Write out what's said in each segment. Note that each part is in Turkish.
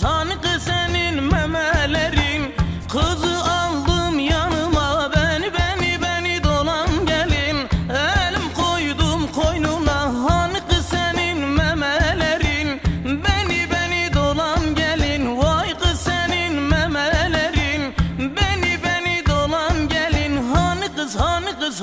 sankı senin memelerin. Kızı aldım yanıma ben beni beni dolan gelin. Elim koydum koynuna hankı senin memelerin. Beni beni dolan gelin vay kız senin memelerin. Beni beni dolan gelin hankız hankız hankız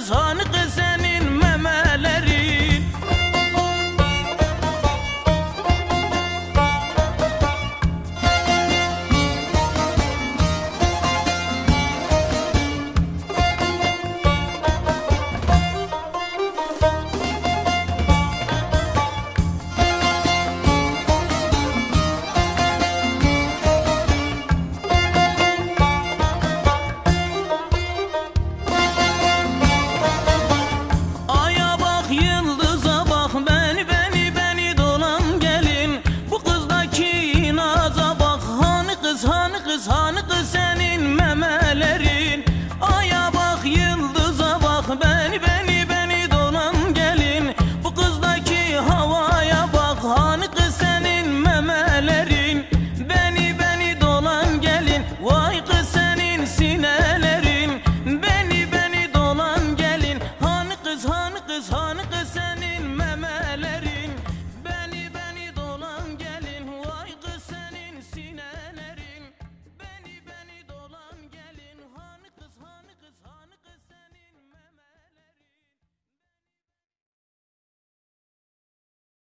kız hani kız hani kız sen